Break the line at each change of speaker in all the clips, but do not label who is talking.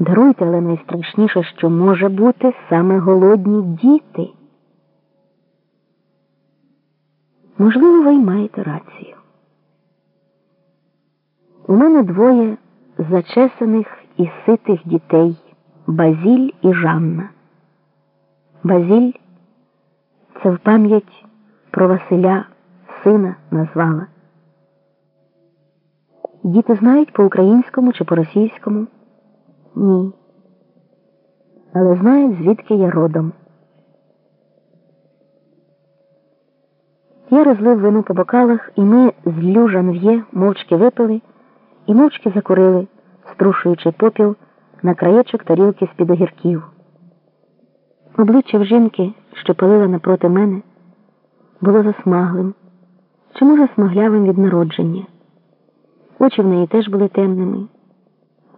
Даруйте, але найстрашніше, що може бути саме голодні діти. Можливо, ви й маєте рацію. У мене двоє зачесаних і ситих дітей Базіль і Жанна. Базіль це в пам'ять про Василя сина назвала. Діти знають по українському чи по російському? Ні. Але знають, звідки я родом. Я розлив вину по бокалах, і ми з Лю Жанв'є мовчки випили і мовчки закурили, струшуючи попіл на краєчок тарілки з-під огірків. Обличчя в жінки, що палила напроти мене, було засмаглим, чи, може, смаглявим від народження. Очі в неї теж були темними,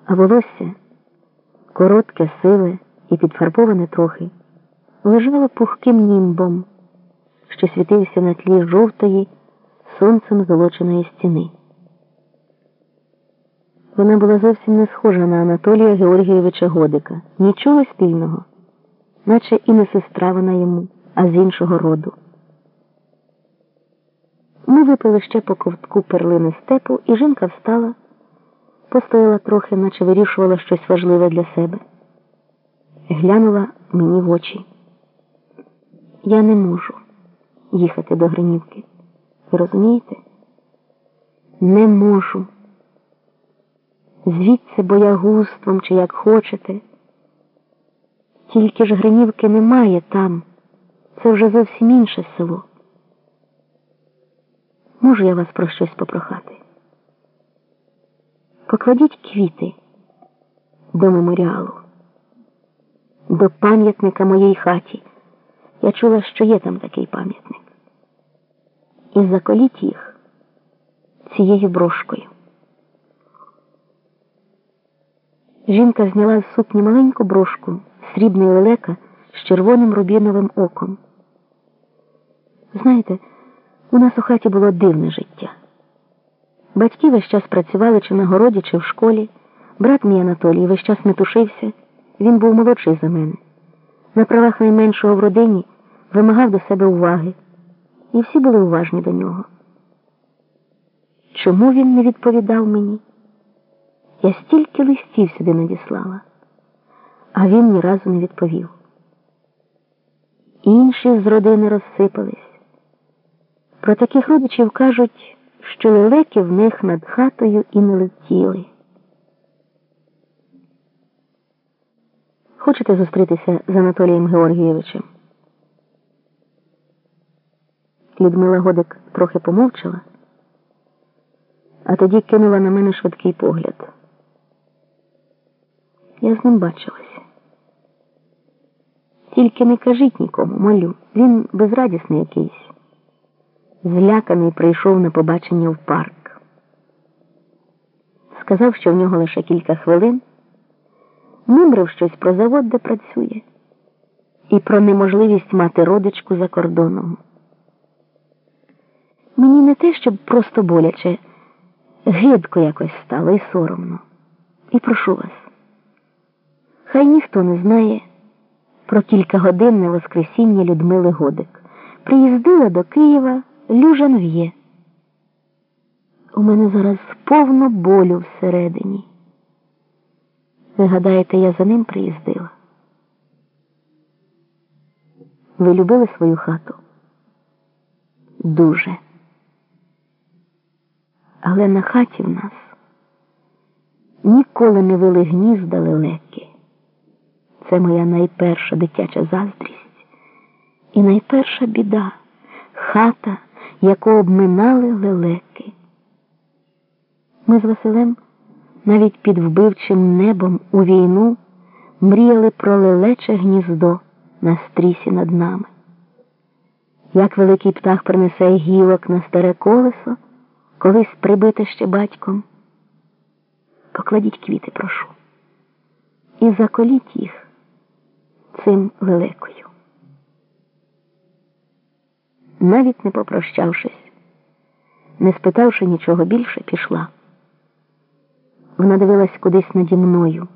а волосся коротке, сиве і підфарбоване трохи, лежало пухким німбом, що світився на тлі жовтої, сонцем золоченої стіни. Вона була зовсім не схожа на Анатолія Георгійовича Годика, нічого спільного, наче і не сестра вона йому, а з іншого роду. Ми випили ще по ковтку перлини степу, і жінка встала, постояла трохи, наче вирішувала щось важливе для себе. Глянула мені в очі. Я не можу їхати до Гринівки. Ви розумієте? Не можу. Звідси боягузтвом чи як хочете. Тільки ж Гринівки немає там. Це вже зовсім інше село. Можу я вас про щось попрохати? Покладіть квіти до меморіалу, до пам'ятника моїй хаті. Я чула, що є там такий пам'ятник. І заколіть їх цією брошкою. Жінка зняла з сукні маленьку брошку срібний лелека з червоним рубіновим оком. Знаєте, у нас у хаті було дивне життя. Батьки весь час працювали чи на городі, чи в школі. Брат мій Анатолій весь час метушився, він був молодший за мене. На правах найменшого в родині вимагав до себе уваги, і всі були уважні до нього. Чому він не відповідав мені? Я стільки листів сюди надіслала, а він ні разу не відповів. Інші з родини розсипались. Про таких родичів кажуть, що лелеки в них над хатою і не летіли. Хочете зустрітися з Анатолієм Георгійовичем? Людмила Годик трохи помовчала, а тоді кинула на мене швидкий погляд. Я з ним бачилася. Тільки не кажіть нікому, молю, він безрадісний якийсь. Зляканий прийшов на побачення в парк. Сказав, що в нього лише кілька хвилин, мимрив щось про завод, де працює, і про неможливість мати родичку за кордоном. Мені не те, щоб просто боляче, гидко якось стало і соромно. І прошу вас. Хай ніхто не знає про кількагодинне воскресіння Людмили Годик. Приїздила до Києва Люжанв'є. У мене зараз повно болю всередині. Ви гадаєте, я за ним приїздила? Ви любили свою хату? Дуже. Але на хаті в нас ніколи не вели гнізда лелеки. Це моя найперша дитяча заздрість і найперша біда хата, яку обминали лелеки. Ми з Василем навіть під вбивчим небом у війну мріяли про лелече гніздо на стрісі над нами. Як великий птах принесе гілок на старе колесо, колись прибите ще батьком. Покладіть квіти, прошу, і заколіть їх цим лелекою. Навіть не попрощавшись, не спитавши нічого більше, пішла. Вона дивилась кудись наді мною.